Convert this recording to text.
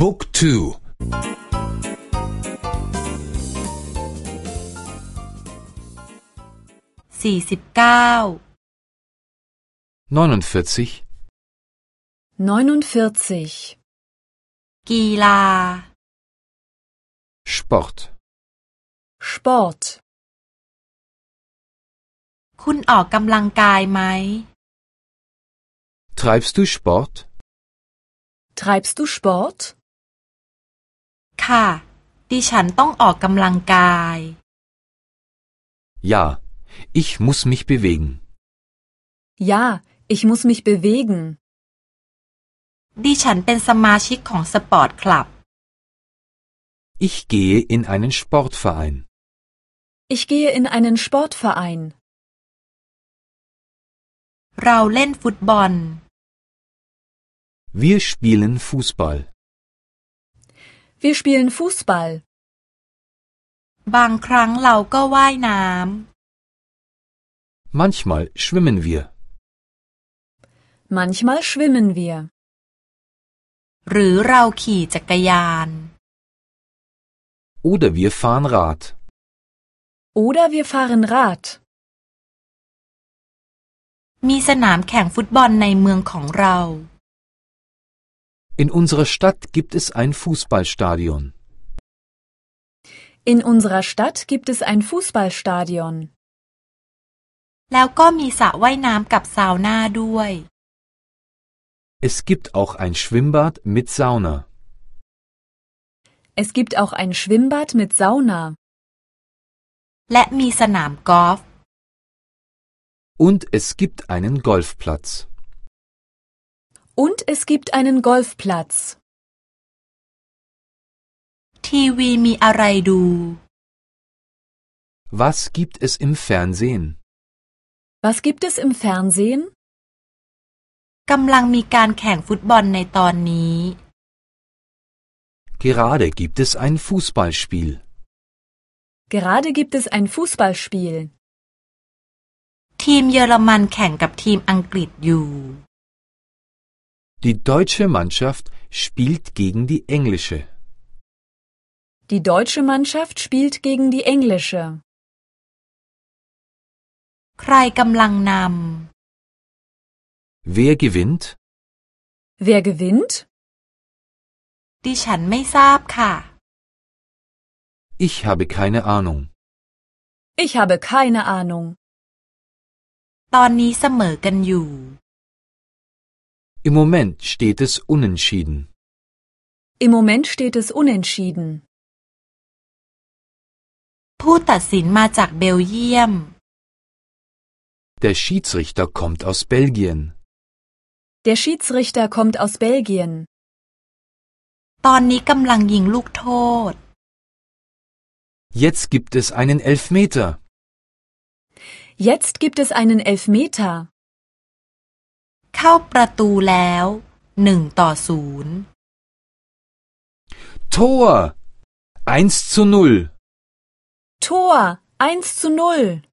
Book 2 สี่สิบเก้า 49 49. กีฬา Sport Sport. คุณออกกำลังกายไหม Treibst du Sport? Treibst du Sport? ค่ะ ดิฉันต้องออกกำลังกาย Ja, ich muss mich bewegen. Ja, ich muss mich bewegen. ดิฉันเป็นสมาชิกของสปอร์ตคลับ Ich gehe in einen Sportverein. Ich gehe in einen Sportverein. เราเล่นฟุตบอล Wir spielen Fußball. Wir spielen Fußball. บางครั้งเราก็ว่ายน้ Manchmal schwimmen wir. Manchmal schwimmen wir. ำ หรือเราขี่จักรยาน Oder wir fahren Rad. Oder wir fahren Rad. มีสนามแข่งฟุตบอลในเมืองของเรา In unserer Stadt gibt es ein Fußballstadion. In unserer Stadt gibt es ein Fußballstadion. แล้วก็มีสระว่ายน้ำกับซาวน่าด้วย Es gibt auch ein Schwimmbad mit Sauna. Es gibt auch ein Schwimmbad mit Sauna. และมีสนามกอล์ฟ Und es gibt einen Golfplatz. Und es gibt einen Golfplatz. ทีวีมีอะไรดู Was gibt es im Fernsehen? Was gibt es im Fernsehen? กำลังมีการแข่งฟุตบอลในตอนนี้ Gerade gibt es ein Fußballspiel. Gerade gibt es ein Fußballspiel. ทีมเยอรมันแข่งกับทีมอังกฤษอยู่ Die deutsche Mannschaft spielt gegen die englische. Die deutsche Mannschaft spielt gegen die englische. ใครกำลังน Wer gewinnt? Wer gewinnt? ำ ดิฉันไม่ทราบค่ะ Ich habe keine Ahnung. Ich habe keine Ahnung. ตอนนี้เสมอกันอยู่ Im Moment steht es unentschieden. Im Moment steht es unentschieden. ผู้ตัดสินมาจากเบลเยียม Der Schiedsrichter kommt aus Belgien. Der Schiedsrichter kommt aus Belgien. ตอนนี้กำลังยิงลูกโทษ Jetzt gibt es einen Elfmeter. Jetzt gibt es einen Elfmeter. เข้าประตูแล้วหนึ่งต่อศูนย์ Tor! 1 zu 0. Tor 1 zu 0.